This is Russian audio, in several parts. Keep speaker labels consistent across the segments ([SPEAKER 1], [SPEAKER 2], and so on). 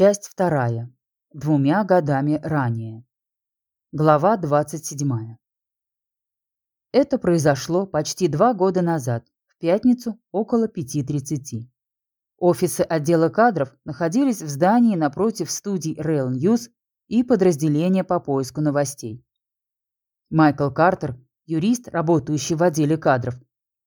[SPEAKER 1] Часть вторая. Двумя годами ранее. Глава 27. Это произошло почти два года назад, в пятницу около 5.30. Офисы отдела кадров находились в здании напротив студий Rail News и подразделения по поиску новостей. Майкл Картер, юрист, работающий в отделе кадров,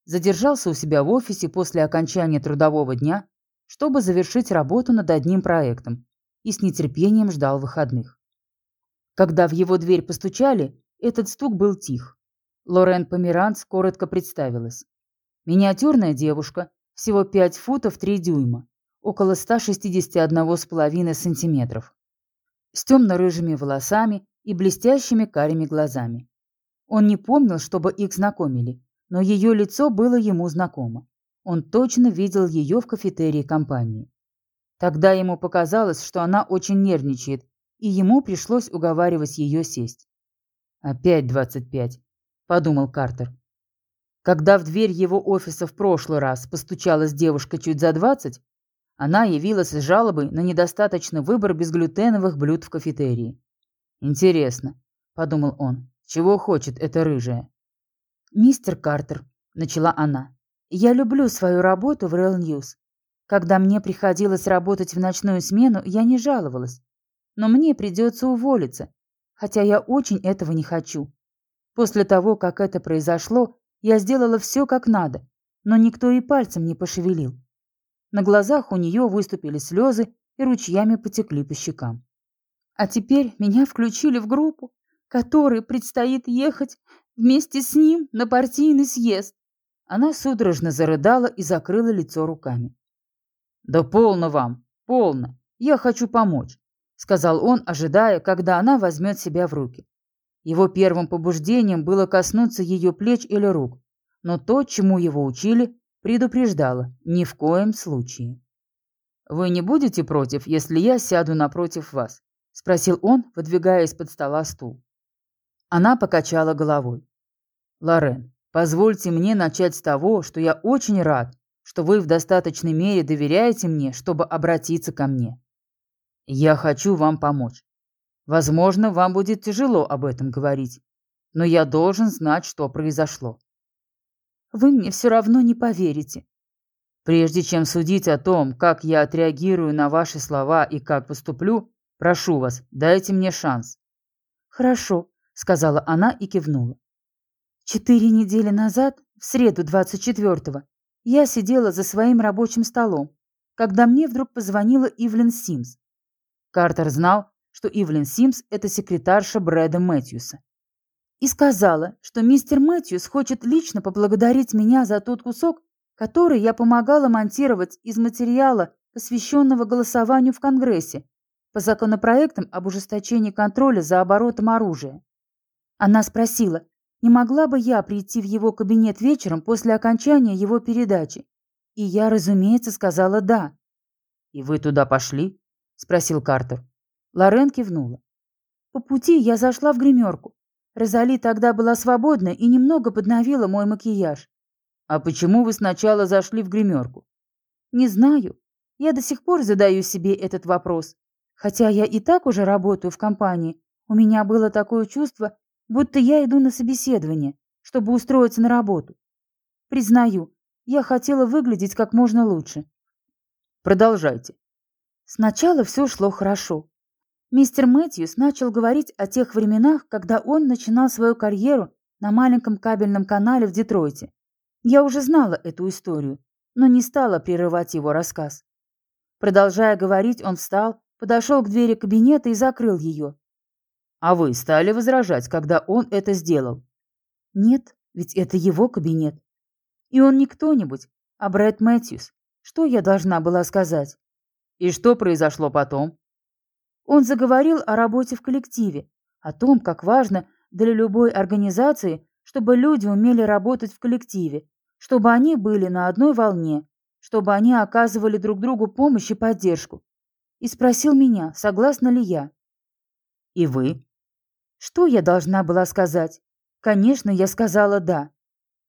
[SPEAKER 1] задержался у себя в офисе после окончания трудового дня, чтобы завершить работу над одним проектом, и с нетерпением ждал выходных. Когда в его дверь постучали, этот стук был тих. Лорен Померанц коротко представилась. Миниатюрная девушка, всего 5 футов 3 дюйма, около 161,5 сантиметров, с темно-рыжими волосами и блестящими карими глазами. Он не помнил, чтобы их знакомили, но ее лицо было ему знакомо. Он точно видел ее в кафетерии компании. Тогда ему показалось, что она очень нервничает, и ему пришлось уговаривать ее сесть. «Опять двадцать пять», — подумал Картер. Когда в дверь его офиса в прошлый раз постучалась девушка чуть за двадцать, она явилась с жалобой на недостаточный выбор безглютеновых блюд в кафетерии. «Интересно», — подумал он, — «чего хочет эта рыжая?»
[SPEAKER 2] «Мистер Картер», — начала она, — «я люблю свою работу в Real News. Когда мне приходилось работать в ночную смену, я не жаловалась. Но мне придется уволиться, хотя я очень этого не хочу. После того, как это произошло, я сделала все как надо, но никто и пальцем не пошевелил. На глазах у нее выступили слезы и ручьями потекли по щекам. А теперь меня включили в группу, которой предстоит ехать Вместе с ним на партийный съезд. Она судорожно зарыдала и закрыла лицо руками.
[SPEAKER 1] «Да полно вам, полно. Я хочу помочь», — сказал он, ожидая, когда она возьмет себя в руки. Его первым побуждением было коснуться ее плеч или рук, но то, чему его учили, предупреждало ни в коем случае. «Вы не будете против, если я сяду напротив вас?» — спросил он, выдвигая из-под стола стул. Она покачала головой. «Лорен, позвольте мне начать с того, что я очень рад, что вы в достаточной мере доверяете мне, чтобы обратиться ко мне. Я хочу вам помочь. Возможно, вам будет тяжело об этом говорить, но я должен знать, что произошло.
[SPEAKER 2] Вы мне все равно не поверите.
[SPEAKER 1] Прежде чем судить о том, как я отреагирую на ваши слова и как поступлю, прошу вас, дайте мне шанс.
[SPEAKER 2] Хорошо, сказала она и кивнула. Четыре недели назад, в среду 24-го, я сидела за своим рабочим столом, когда мне вдруг позвонила Ивлин Симс.
[SPEAKER 1] Картер знал, что Ивлин Симс – это секретарша Брэда Мэтьюса.
[SPEAKER 2] И сказала, что мистер Мэтьюс хочет лично поблагодарить меня за тот кусок, который я помогала монтировать из материала, посвященного голосованию в Конгрессе по законопроектам об ужесточении контроля за оборотом оружия. Она спросила, не могла бы я прийти в его кабинет вечером после окончания его передачи. И я, разумеется, сказала «да».
[SPEAKER 1] «И вы туда пошли?» — спросил Картер.
[SPEAKER 2] Лорен кивнула. По пути я зашла в гримерку. Розали тогда была свободна и немного подновила мой макияж.
[SPEAKER 1] «А почему вы сначала зашли в гримерку?»
[SPEAKER 2] «Не знаю. Я до сих пор задаю себе этот вопрос. Хотя я и так уже работаю в компании, у меня было такое чувство, будто я иду на собеседование, чтобы устроиться на работу. Признаю, я хотела выглядеть как можно лучше.
[SPEAKER 1] Продолжайте.
[SPEAKER 2] Сначала все шло хорошо. Мистер Мэтьюс начал говорить о тех временах, когда он начинал свою карьеру на маленьком кабельном канале в Детройте. Я уже знала эту историю, но не стала прерывать его рассказ. Продолжая говорить, он встал, подошел к двери кабинета и закрыл ее,
[SPEAKER 1] а вы стали возражать, когда он это сделал?
[SPEAKER 2] Нет, ведь это его кабинет. И он не кто-нибудь, а Брэд Мэтьюс. Что я должна была сказать?
[SPEAKER 1] И что произошло потом?
[SPEAKER 2] Он заговорил о работе в коллективе, о том, как важно для любой организации, чтобы люди умели работать в коллективе, чтобы они были на одной волне, чтобы они оказывали друг другу помощь и поддержку. И спросил меня, согласна ли я.
[SPEAKER 1] И вы?
[SPEAKER 2] Что я должна была сказать? Конечно, я сказала «да».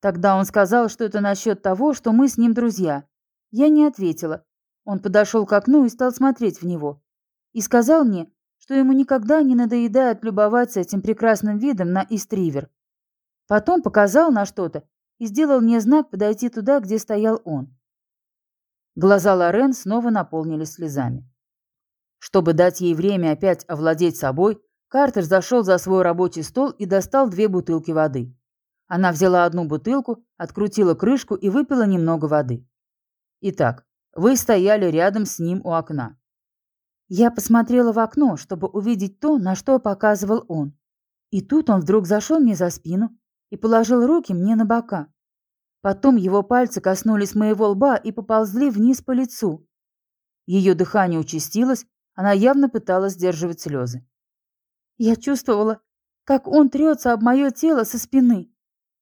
[SPEAKER 2] Тогда он сказал, что это насчет того, что мы с ним друзья. Я не ответила. Он подошел к окну и стал смотреть в него. и сказал мне, что ему никогда не надоедает любоваться этим прекрасным видом на Истривер. Потом показал на что-то и сделал мне знак подойти туда, где стоял он. Глаза Лорен снова наполнились слезами. Чтобы дать ей время опять овладеть собой, Картер зашел за свой рабочий стол и достал две бутылки воды. Она взяла одну бутылку, открутила крышку и выпила немного воды. «Итак, вы стояли рядом с ним у окна». Я посмотрела в окно, чтобы увидеть то, на что показывал он. И тут он вдруг зашел мне за спину и положил руки мне на бока. Потом его пальцы коснулись моего лба и поползли вниз по лицу. Ее дыхание участилось, она явно пыталась сдерживать слезы. Я чувствовала, как он трется об мое тело со спины.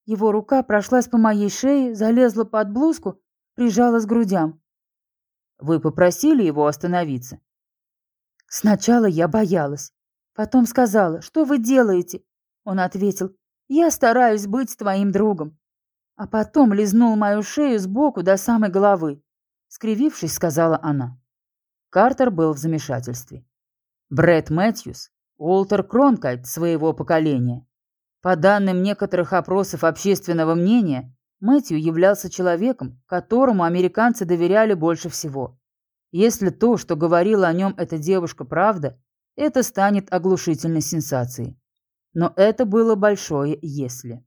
[SPEAKER 2] Его рука прошлась по моей шее, залезла под блузку, прижалась к грудям. «Вы попросили его остановиться?» Сначала я боялась. Потом сказала, что вы делаете? Он ответил, я стараюсь быть твоим другом а потом лизнул мою шею сбоку до самой головы. Скривившись, сказала она. Картер был в замешательстве. Брэд Мэтьюс, Уолтер Кронкайт своего поколения. По данным некоторых опросов общественного мнения, Мэтью являлся человеком, которому американцы доверяли больше всего. Если то, что говорила о нем эта девушка, правда, это станет оглушительной сенсацией. Но это было большое «если».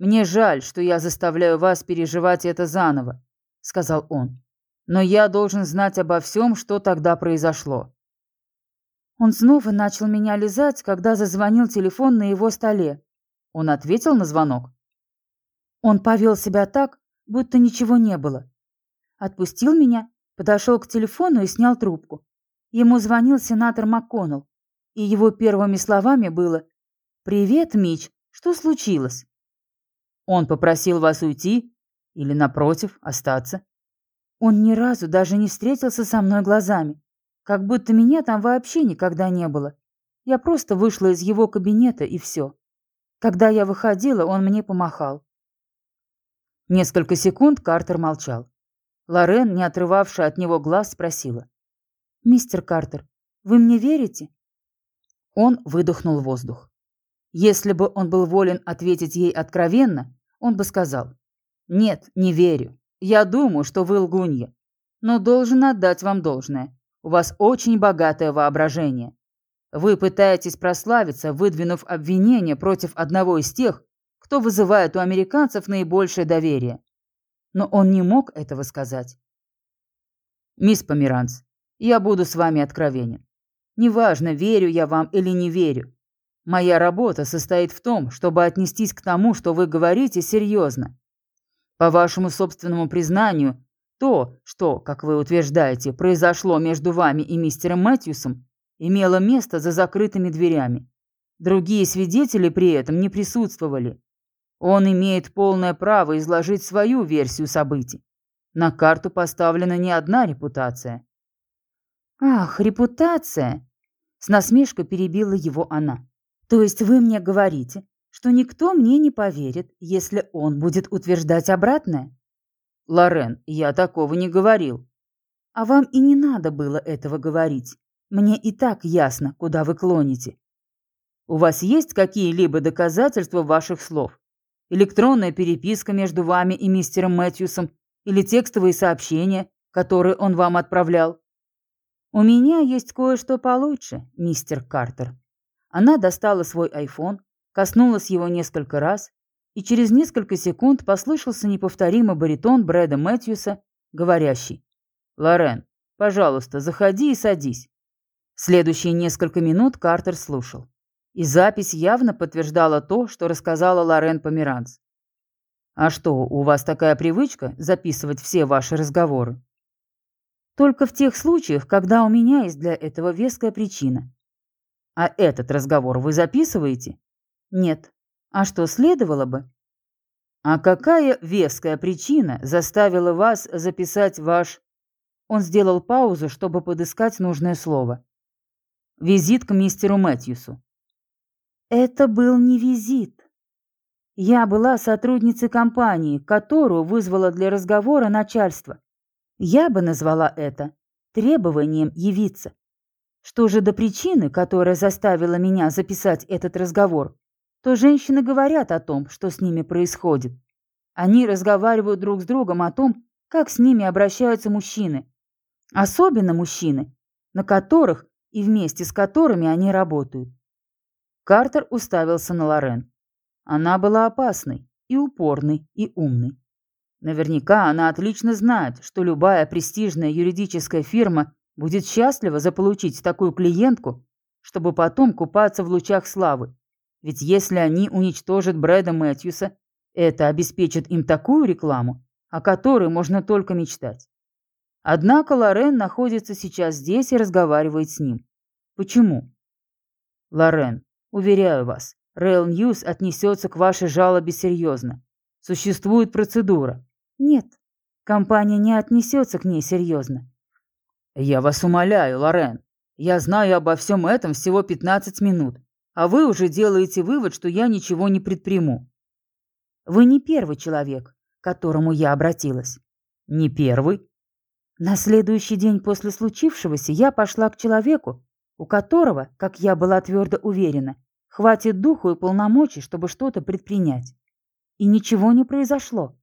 [SPEAKER 2] «Мне жаль, что я заставляю вас переживать это заново», — сказал он. «Но я должен знать обо всем, что тогда произошло». Он снова начал меня лизать, когда зазвонил телефон на его столе. Он ответил на звонок. Он повел себя так, будто ничего не было. Отпустил меня, подошел к телефону и снял трубку. Ему звонил сенатор МакКоннелл, и его первыми словами было «Привет, Мич, что случилось?» Он попросил вас уйти или, напротив, остаться? Он ни разу даже не встретился со мной глазами, как будто меня там вообще никогда не было. Я просто вышла из его кабинета и все. Когда я выходила, он мне помахал. Несколько секунд Картер молчал. Лорен, не отрывавшая от него глаз, спросила. «Мистер Картер, вы мне верите?» Он выдохнул воздух. Если бы он был волен ответить ей откровенно, он бы сказал, «Нет, не верю. Я думаю, что вы лгунья. Но должен отдать вам должное. У вас очень богатое воображение. Вы пытаетесь прославиться, выдвинув обвинение против одного из тех, кто вызывает у американцев наибольшее доверие. Но он не мог этого сказать. Мисс Померанц, я буду с вами откровенен. Неважно, верю я вам или не верю. Моя работа состоит в том, чтобы отнестись к тому, что вы говорите, серьезно. По вашему собственному признанию, то, что, как вы утверждаете, произошло между вами и мистером Мэтьюсом, имело место за закрытыми дверями. Другие свидетели при этом не присутствовали. Он имеет полное право изложить свою версию событий. На карту поставлена не одна репутация. «Ах, репутация!» С насмешкой перебила его она. То есть вы мне говорите, что никто мне не поверит, если он будет утверждать обратное? Лорен, я такого не говорил. А вам и не надо было этого говорить. Мне и так ясно, куда вы клоните. У вас есть какие-либо доказательства ваших слов? Электронная переписка между вами и мистером Мэтьюсом или текстовые сообщения, которые он вам отправлял? У меня есть кое-что получше, мистер Картер. Она достала свой айфон, коснулась его несколько раз, и через несколько секунд послышался неповторимый баритон Брэда Мэтьюса, говорящий «Лорен, пожалуйста, заходи и садись». Следующие несколько минут Картер слушал. И запись явно подтверждала то, что рассказала Лорен Померанц. «А что, у вас такая привычка записывать все ваши разговоры?» «Только в тех случаях, когда у меня есть для этого веская причина. А этот разговор вы записываете? Нет. А что, следовало бы? А какая веская причина заставила вас записать ваш... Он сделал паузу, чтобы подыскать нужное слово. Визит к мистеру Мэтьюсу. Это был не визит. Я была сотрудницей компании, которую вызвала для разговора начальство. Я бы назвала это требованием явиться. Что же до причины, которая заставила меня записать этот разговор, то женщины говорят о том, что с ними происходит. Они разговаривают друг с другом о том, как с ними обращаются мужчины. Особенно мужчины, на которых и вместе с которыми они работают. Картер уставился на Лорен. Она была опасной, и упорной, и умной. Наверняка она отлично знает, что любая престижная юридическая фирма будет счастлива заполучить такую клиентку, чтобы потом купаться в лучах славы. Ведь если они уничтожат Брэда Мэтьюса, это обеспечит им такую рекламу, о которой можно только мечтать. Однако Лорен находится сейчас здесь и разговаривает с ним. Почему? Лорен, уверяю вас, Rail News отнесется к вашей жалобе серьезно. Существует процедура. Нет, компания не отнесется к ней серьезно. Я вас умоляю, Лорен. Я знаю обо всем этом всего 15 минут, а вы уже делаете вывод, что я ничего не предприму. Вы не первый человек, к которому я обратилась. Не первый? На следующий день после случившегося я пошла к человеку, у которого, как я была твердо уверена, хватит духу и полномочий, чтобы что-то предпринять. И ничего не произошло.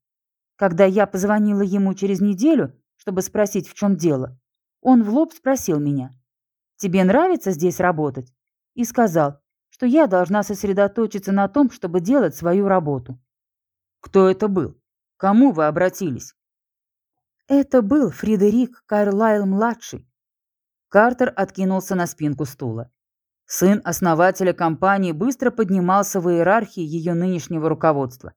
[SPEAKER 2] Когда я позвонила ему через неделю, чтобы спросить, в чем дело, он в лоб спросил меня, «Тебе нравится здесь работать?» и сказал, что я должна сосредоточиться на том, чтобы делать свою работу. «Кто это был? Кому вы обратились?» Это был Фредерик Карлайл-младший. Картер откинулся на спинку стула. Сын основателя компании быстро поднимался в иерархии ее нынешнего руководства.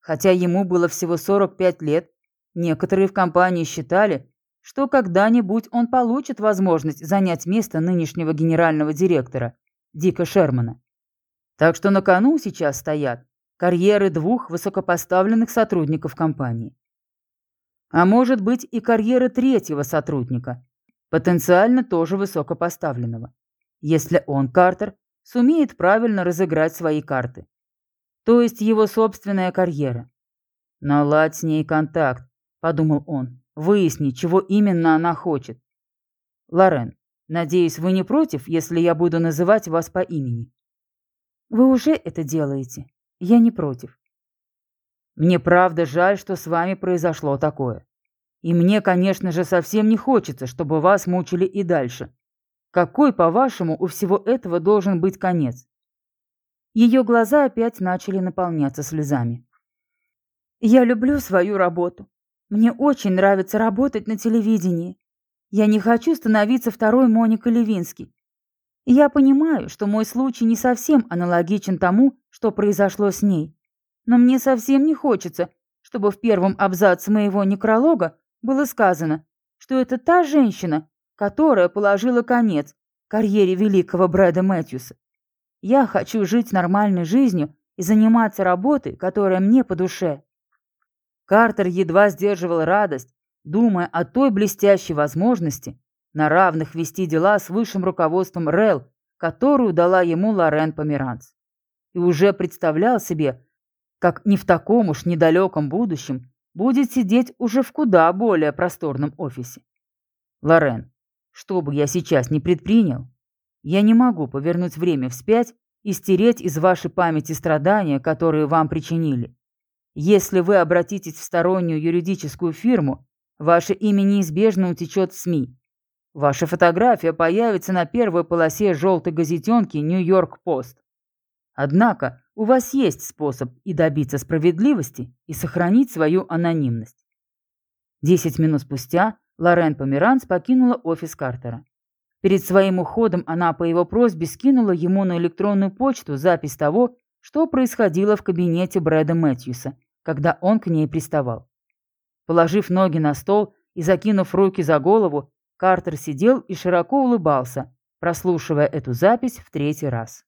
[SPEAKER 2] Хотя ему было всего 45 лет, некоторые в компании считали, что когда-нибудь он получит возможность занять место нынешнего генерального директора, Дика Шермана. Так что на кону сейчас стоят карьеры двух высокопоставленных сотрудников компании. А может быть и карьера третьего сотрудника, потенциально тоже высокопоставленного, если он, Картер, сумеет правильно разыграть свои карты. То есть его собственная карьера. «Наладь с ней контакт», — подумал он, — «выясни, чего именно она хочет». «Лорен, надеюсь, вы не против, если я буду называть вас по имени?» «Вы уже это делаете. Я не против. Мне правда жаль, что с вами произошло такое. И мне, конечно же, совсем не хочется, чтобы вас мучили и дальше. Какой, по-вашему, у всего этого должен быть конец? Ее глаза опять начали наполняться слезами. Я люблю свою работу. Мне очень нравится работать на телевидении. Я не хочу становиться второй Моникой Левински. Я понимаю, что мой случай не совсем аналогичен тому, что произошло с ней. Но мне совсем не хочется, чтобы в первом абзаце моего некролога было сказано, что это та женщина, которая положила конец карьере великого Брэда Мэтьюса. Я хочу жить нормальной жизнью и заниматься работой, которая мне по душе. Картер едва сдерживал радость, думая о той блестящей возможности на равных вести дела с высшим руководством РЭЛ, которую дала ему Лорен Померанц. И уже представлял себе, как не в таком уж недалеком будущем будет сидеть уже в куда более просторном офисе. Лорен, что бы я сейчас не предпринял, я не могу повернуть время вспять и стереть из вашей памяти страдания, которые вам причинили. Если вы обратитесь в стороннюю юридическую фирму, ваше имя неизбежно утечет в СМИ. Ваша фотография появится на первой полосе желтой газетенки «Нью-Йорк-Пост». Однако у вас есть способ и добиться справедливости, и сохранить свою анонимность. Десять минут спустя Лорен Померанц покинула офис Картера. Перед своим уходом она по его просьбе скинула ему на электронную почту запись того, что происходило в кабинете Брэда Мэтьюса, когда он к ней приставал. Положив ноги на стол и закинув руки за голову, Картер сидел и широко улыбался, прослушивая эту запись в третий раз.